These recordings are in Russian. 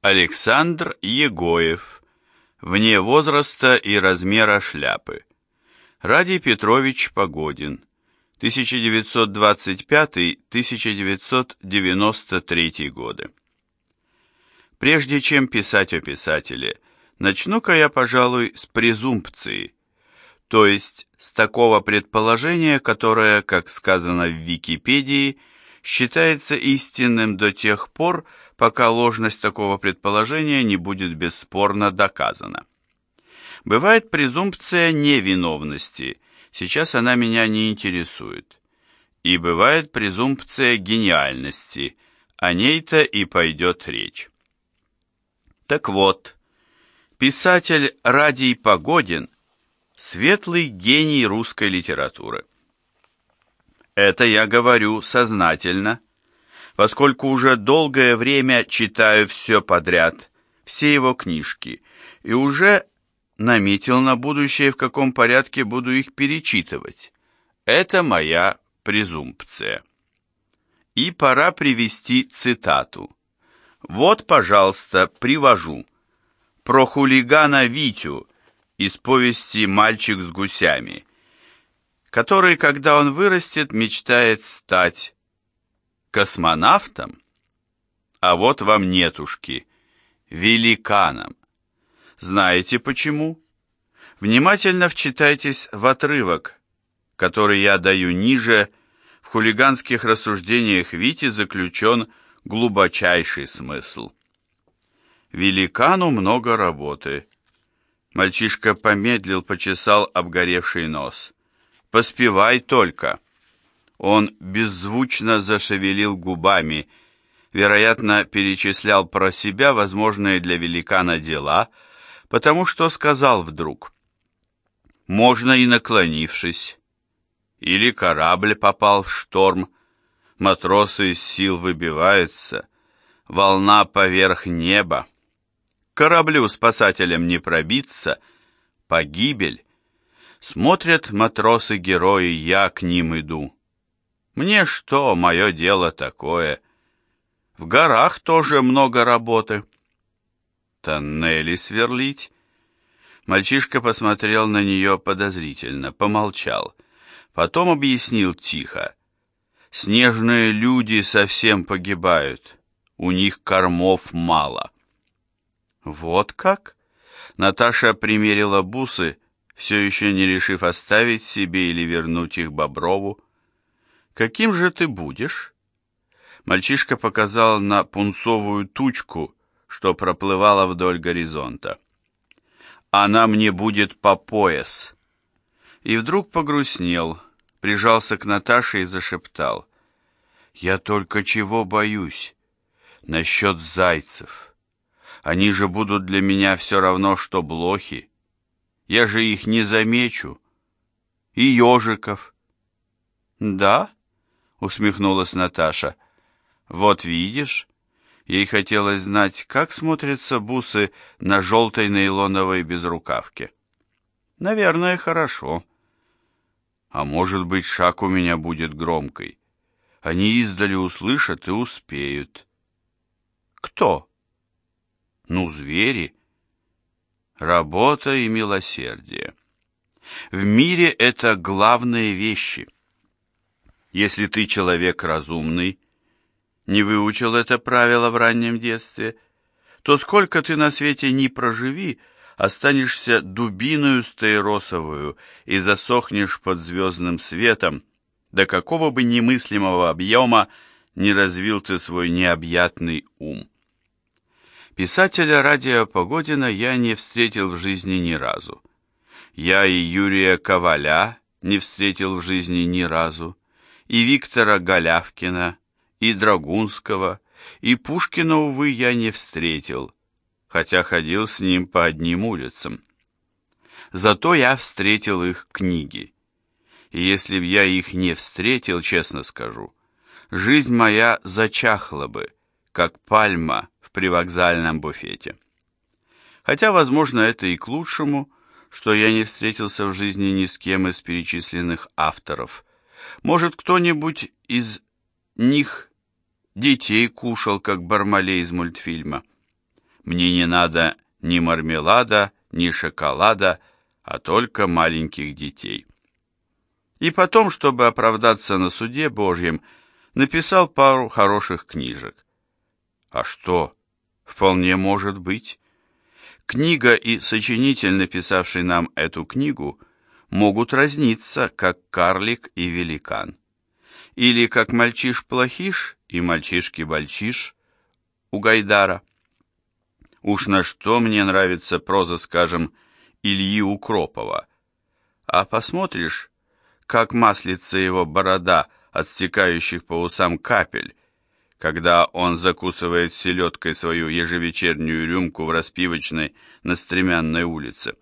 Александр Егоев. Вне возраста и размера шляпы. Радий Петрович Погодин. 1925-1993 годы. Прежде чем писать о писателе, начну-ка я, пожалуй, с презумпции, то есть с такого предположения, которое, как сказано в Википедии, считается истинным до тех пор, пока ложность такого предположения не будет бесспорно доказана. Бывает презумпция невиновности, сейчас она меня не интересует. И бывает презумпция гениальности, о ней-то и пойдет речь. Так вот, писатель Радий Погодин – светлый гений русской литературы. Это я говорю сознательно – поскольку уже долгое время читаю все подряд, все его книжки, и уже наметил на будущее, в каком порядке буду их перечитывать. Это моя презумпция. И пора привести цитату. Вот, пожалуйста, привожу. Про хулигана Витю из повести «Мальчик с гусями», который, когда он вырастет, мечтает стать космонавтом? А вот вам нетушки, великаном. Знаете почему? Внимательно вчитайтесь в отрывок, который я даю ниже, в хулиганских рассуждениях Вити заключен глубочайший смысл. Великану много работы. Мальчишка помедлил, почесал обгоревший нос. «Поспевай только!» Он беззвучно зашевелил губами, вероятно, перечислял про себя возможные для великана дела, потому что сказал вдруг «Можно и наклонившись». Или корабль попал в шторм, матросы из сил выбиваются, волна поверх неба. Кораблю спасателям не пробиться, погибель. Смотрят матросы-герои, я к ним иду. Мне что, мое дело такое? В горах тоже много работы. Тоннели сверлить? Мальчишка посмотрел на нее подозрительно, помолчал. Потом объяснил тихо. Снежные люди совсем погибают. У них кормов мало. Вот как? Наташа примерила бусы, все еще не решив оставить себе или вернуть их Боброву. «Каким же ты будешь?» Мальчишка показал на пунцовую тучку, что проплывала вдоль горизонта. «Она мне будет по пояс». И вдруг погрустнел, прижался к Наташе и зашептал. «Я только чего боюсь? Насчет зайцев. Они же будут для меня все равно, что блохи. Я же их не замечу. И ежиков». «Да?» Усмехнулась Наташа. Вот видишь, ей хотелось знать, как смотрятся бусы на желтой нейлоновой безрукавке. Наверное, хорошо. А может быть, шаг у меня будет громкой. Они издали услышат и успеют. Кто? Ну, звери. Работа и милосердие. В мире это главные вещи — если ты человек разумный, не выучил это правило в раннем детстве, то сколько ты на свете ни проживи, останешься дубиною стаиросовую и засохнешь под звездным светом, до какого бы немыслимого объема не развил ты свой необъятный ум. Писателя Радия Погодина я не встретил в жизни ни разу. Я и Юрия Коваля не встретил в жизни ни разу и Виктора Голявкина, и Драгунского, и Пушкина, увы, я не встретил, хотя ходил с ним по одним улицам. Зато я встретил их книги. И если б я их не встретил, честно скажу, жизнь моя зачахла бы, как пальма в привокзальном буфете. Хотя, возможно, это и к лучшему, что я не встретился в жизни ни с кем из перечисленных авторов – может, кто-нибудь из них детей кушал, как Бармалей из мультфильма. Мне не надо ни мармелада, ни шоколада, а только маленьких детей. И потом, чтобы оправдаться на суде Божьем, написал пару хороших книжек. А что? Вполне может быть. Книга и сочинитель, написавший нам эту книгу, могут разниться, как карлик и великан. Или как мальчиш-плохиш и мальчишки-бальчиш у Гайдара. Уж на что мне нравится проза, скажем, Ильи Укропова. А посмотришь, как маслится его борода от стекающих по усам капель, когда он закусывает селедкой свою ежевечернюю рюмку в распивочной на Стремянной улице.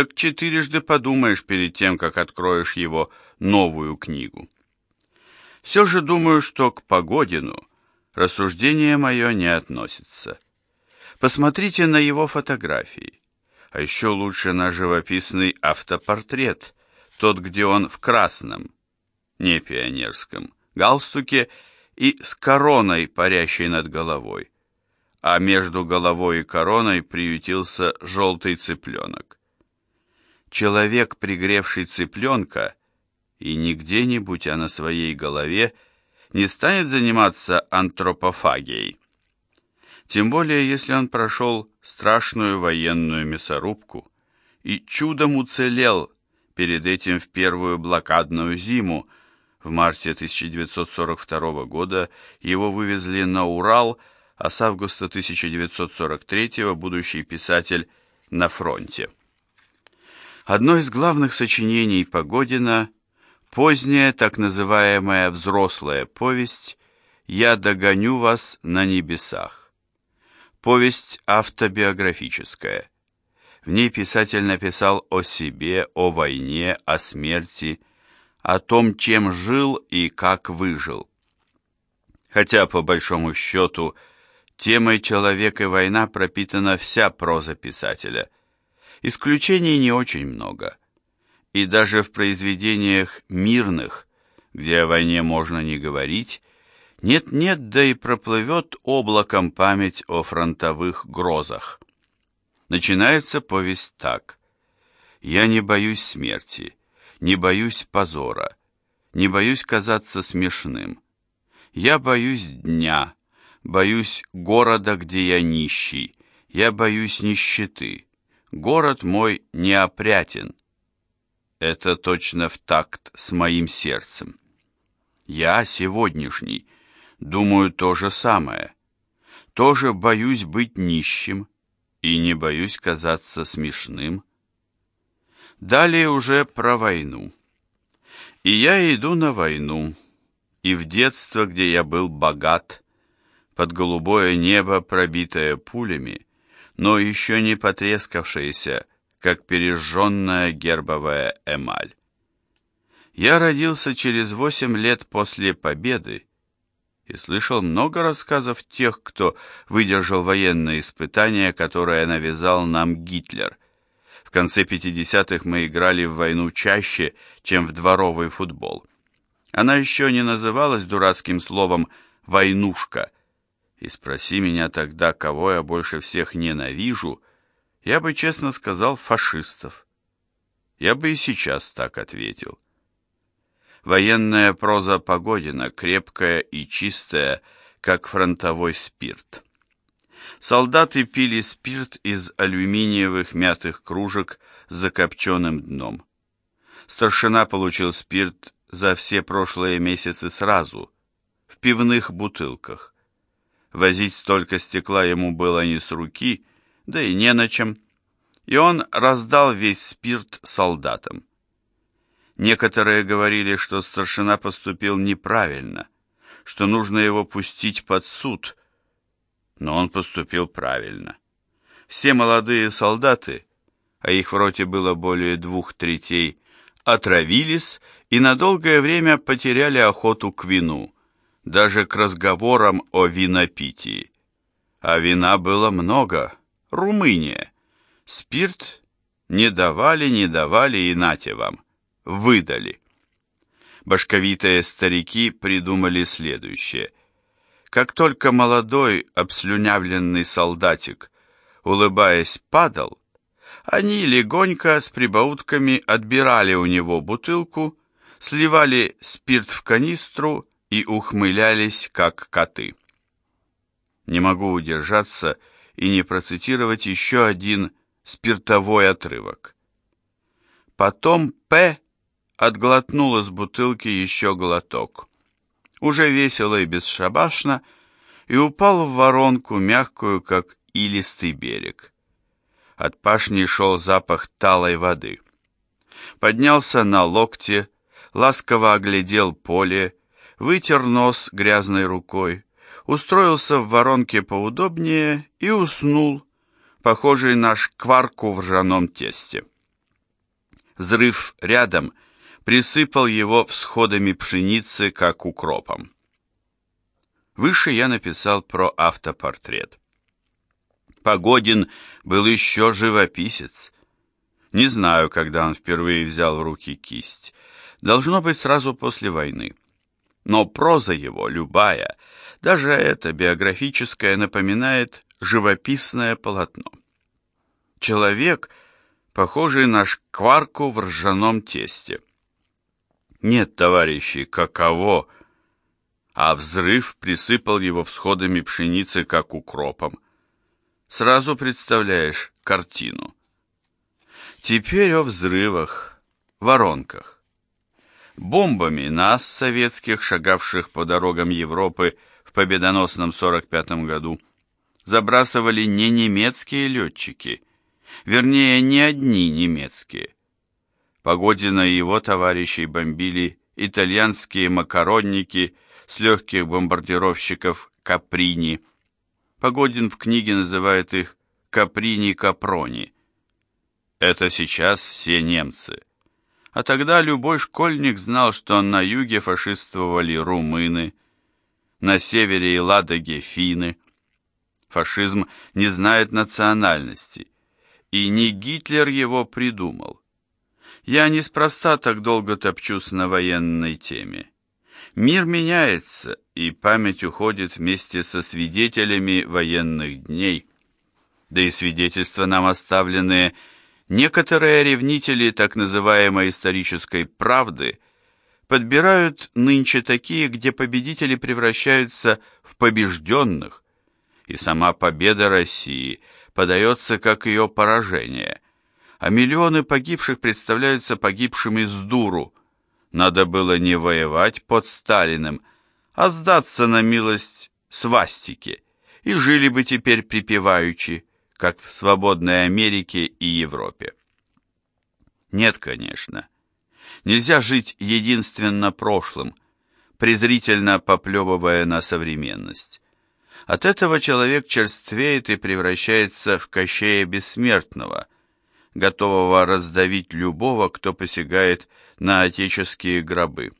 Так четырежды подумаешь перед тем, как откроешь его новую книгу. Все же думаю, что к Погодину рассуждение мое не относится. Посмотрите на его фотографии, а еще лучше на живописный автопортрет, тот, где он в красном, не пионерском, галстуке и с короной, парящей над головой, а между головой и короной приютился желтый цыпленок. Человек, пригревший цыпленка, и не где-нибудь, а на своей голове, не станет заниматься антропофагией. Тем более, если он прошел страшную военную мясорубку и чудом уцелел перед этим в первую блокадную зиму, в марте 1942 года его вывезли на Урал, а с августа 1943 будущий писатель на фронте. Одно из главных сочинений Погодина – поздняя так называемая взрослая повесть «Я догоню вас на небесах». Повесть автобиографическая. В ней писатель написал о себе, о войне, о смерти, о том, чем жил и как выжил. Хотя, по большому счету, темой «Человек и война» пропитана вся проза писателя. Исключений не очень много. И даже в произведениях мирных, где о войне можно не говорить, нет-нет, да и проплывет облаком память о фронтовых грозах. Начинается повесть так. «Я не боюсь смерти» не боюсь позора, не боюсь казаться смешным. Я боюсь дня, боюсь города, где я нищий, я боюсь нищеты. Город мой неопрятен. Это точно в такт с моим сердцем. Я сегодняшний думаю то же самое. Тоже боюсь быть нищим и не боюсь казаться смешным. Далее уже про войну. И я иду на войну, и в детство, где я был богат, под голубое небо, пробитое пулями, но еще не потрескавшееся, как пережженная гербовая эмаль. Я родился через восемь лет после победы и слышал много рассказов тех, кто выдержал военные испытания, которые навязал нам Гитлер – в конце 50-х мы играли в войну чаще, чем в дворовый футбол. Она еще не называлась дурацким словом «войнушка». И спроси меня тогда, кого я больше всех ненавижу, я бы честно сказал фашистов. Я бы и сейчас так ответил. Военная проза Погодина крепкая и чистая, как фронтовой спирт. Солдаты пили спирт из алюминиевых мятых кружек с закопченным дном. Старшина получил спирт за все прошлые месяцы сразу, в пивных бутылках. Возить столько стекла ему было не с руки, да и не на чем, и он раздал весь спирт солдатам. Некоторые говорили, что старшина поступил неправильно, что нужно его пустить под суд, но он поступил правильно. Все молодые солдаты, а их в роте было более двух третей, отравились и на долгое время потеряли охоту к вину, даже к разговорам о винопитии. А вина было много, Румыния. Спирт не давали, не давали и нате вам, выдали. Башковитые старики придумали следующее – Как только молодой, обслюнявленный солдатик, улыбаясь, падал, они легонько с прибаутками отбирали у него бутылку, сливали спирт в канистру и ухмылялись, как коты. Не могу удержаться и не процитировать еще один спиртовой отрывок. Потом П. отглотнул из бутылки еще глоток. Уже весело и бесшабашно, и упал в воронку, мягкую, как илистый берег. От пашни шел запах талой воды. Поднялся на локте, ласково оглядел поле, вытер нос грязной рукой, устроился в воронке поудобнее и уснул, похожий на шкварку в ржаном тесте. Взрыв рядом присыпал его всходами пшеницы, как укропом. Выше я написал про автопортрет. Погодин был еще живописец. Не знаю, когда он впервые взял в руки кисть. Должно быть сразу после войны. Но проза его, любая, даже эта биографическая, напоминает живописное полотно. Человек, похожий на шкварку в ржаном тесте. Нет, товарищи, каково? А взрыв присыпал его всходами пшеницы, как укропом. Сразу представляешь картину. Теперь о взрывах, воронках. Бомбами нас, советских, шагавших по дорогам Европы в победоносном 45 году, забрасывали не немецкие летчики, вернее, не одни немецкие. Погодина и его товарищей бомбили итальянские макаронники с легких бомбардировщиков Каприни – Погодин в книге называет их «каприни-капрони». Это сейчас все немцы. А тогда любой школьник знал, что на юге фашистовали румыны, на севере и Ладоге финны. Фашизм не знает национальности, и не Гитлер его придумал. Я неспроста так долго топчусь на военной теме. Мир меняется, и память уходит вместе со свидетелями военных дней. Да и свидетельства нам оставленные некоторые ревнители так называемой исторической правды подбирают нынче такие, где победители превращаются в побежденных, и сама победа России подается как ее поражение, а миллионы погибших представляются погибшими с дуру – надо было не воевать под Сталиным, а сдаться на милость свастике, и жили бы теперь припеваючи, как в свободной Америке и Европе. Нет, конечно. Нельзя жить единственно прошлым, презрительно поплевывая на современность. От этого человек черствеет и превращается в кощея бессмертного, готового раздавить любого, кто посягает на отеческие гробы.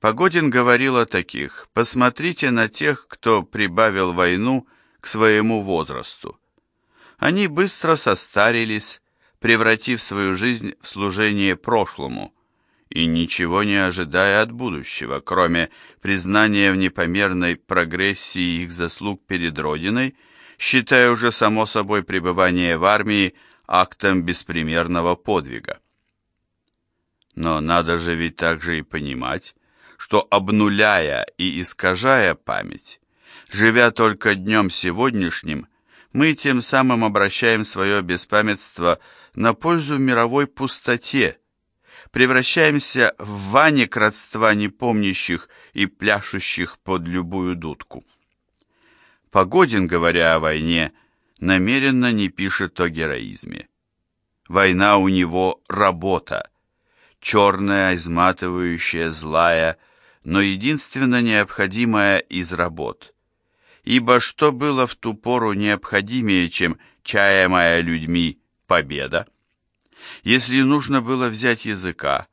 Погодин говорил о таких. Посмотрите на тех, кто прибавил войну к своему возрасту. Они быстро состарились, превратив свою жизнь в служение прошлому, и ничего не ожидая от будущего, кроме признания в непомерной прогрессии их заслуг перед Родиной, считая уже само собой пребывание в армии актом беспримерного подвига. Но надо же ведь также и понимать, что обнуляя и искажая память, живя только днем сегодняшним, мы тем самым обращаем свое беспамятство на пользу мировой пустоте, превращаемся в ваник родства непомнящих и пляшущих под любую дудку. Погодин, говоря о войне, намеренно не пишет о героизме. Война у него работа, черная, изматывающая, злая, но единственно необходимая из работ. Ибо что было в ту пору необходимее, чем чаемая людьми победа? Если нужно было взять языка,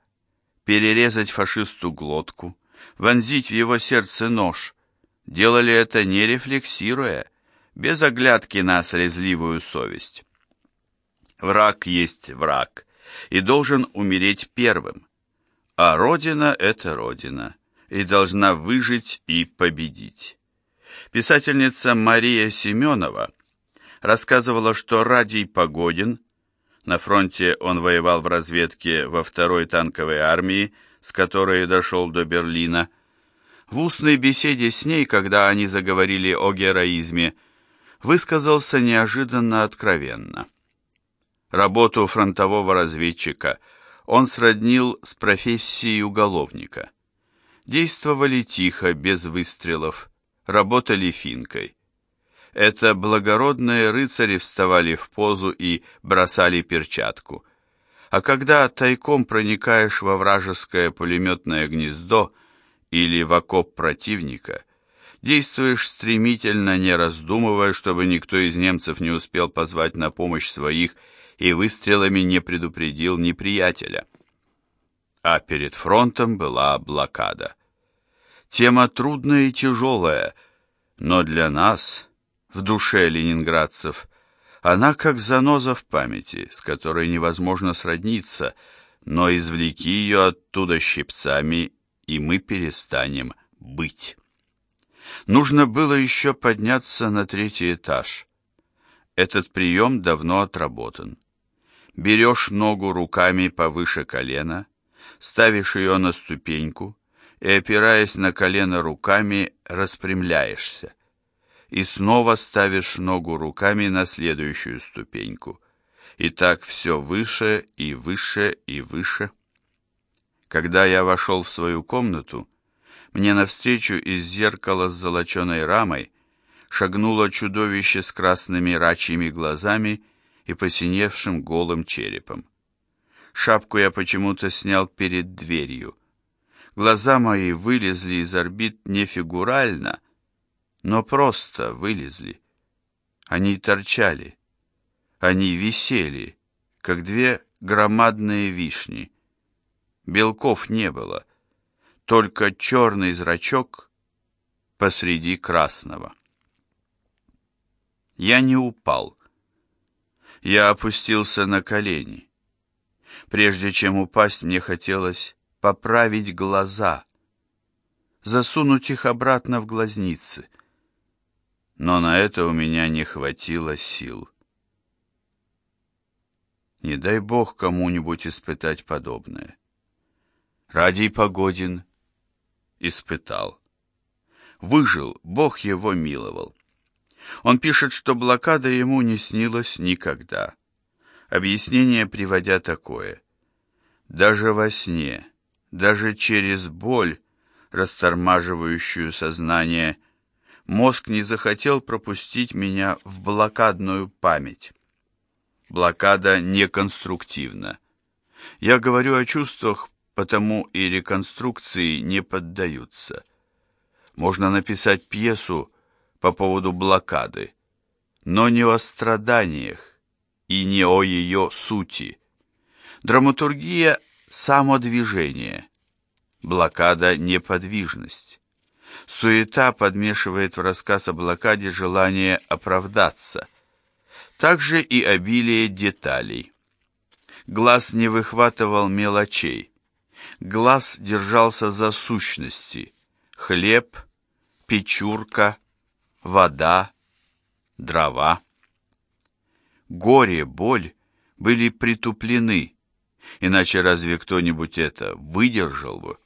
перерезать фашисту глотку, вонзить в его сердце нож, делали это не рефлексируя, без оглядки на слезливую совесть. Враг есть враг, и должен умереть первым. А Родина — это Родина, и должна выжить и победить. Писательница Мария Семенова рассказывала, что Радий Погодин, на фронте он воевал в разведке во второй танковой армии, с которой дошел до Берлина, в устной беседе с ней, когда они заговорили о героизме, высказался неожиданно откровенно. Работу фронтового разведчика он сроднил с профессией уголовника. Действовали тихо, без выстрелов, работали финкой. Это благородные рыцари вставали в позу и бросали перчатку. А когда тайком проникаешь во вражеское пулеметное гнездо или в окоп противника, действуешь стремительно, не раздумывая, чтобы никто из немцев не успел позвать на помощь своих и выстрелами не предупредил неприятеля. А перед фронтом была блокада. Тема трудная и тяжелая, но для нас, в душе ленинградцев, она как заноза в памяти, с которой невозможно сродниться, но извлеки ее оттуда щипцами, и мы перестанем быть. Нужно было еще подняться на третий этаж. Этот прием давно отработан. Берешь ногу руками повыше колена, ставишь ее на ступеньку и, опираясь на колено руками, распрямляешься. И снова ставишь ногу руками на следующую ступеньку. И так все выше и выше и выше. Когда я вошел в свою комнату, мне навстречу из зеркала с золоченой рамой шагнуло чудовище с красными рачьими глазами и посиневшим голым черепом. Шапку я почему-то снял перед дверью. Глаза мои вылезли из орбит не фигурально, но просто вылезли. Они торчали. Они висели, как две громадные вишни. Белков не было, только черный зрачок посреди красного. Я не упал. Я опустился на колени. Прежде чем упасть, мне хотелось поправить глаза, засунуть их обратно в глазницы. Но на это у меня не хватило сил. Не дай бог кому-нибудь испытать подобное. Радий Погодин испытал. Выжил, Бог его миловал. Он пишет, что блокада ему не снилась никогда. Объяснение приводя такое. Даже во сне, даже через боль, растормаживающую сознание, мозг не захотел пропустить меня в блокадную память. Блокада неконструктивна. Я говорю о чувствах, потому и реконструкции не поддаются. Можно написать пьесу по поводу блокады, но не о страданиях и не о ее сути. Драматургия – самодвижение, блокада – неподвижность. Суета подмешивает в рассказ о блокаде желание оправдаться. Также и обилие деталей. Глаз не выхватывал мелочей. Глаз держался за сущности. Хлеб, печурка, вода, дрова. Горе, боль были притуплены, иначе разве кто-нибудь это выдержал бы?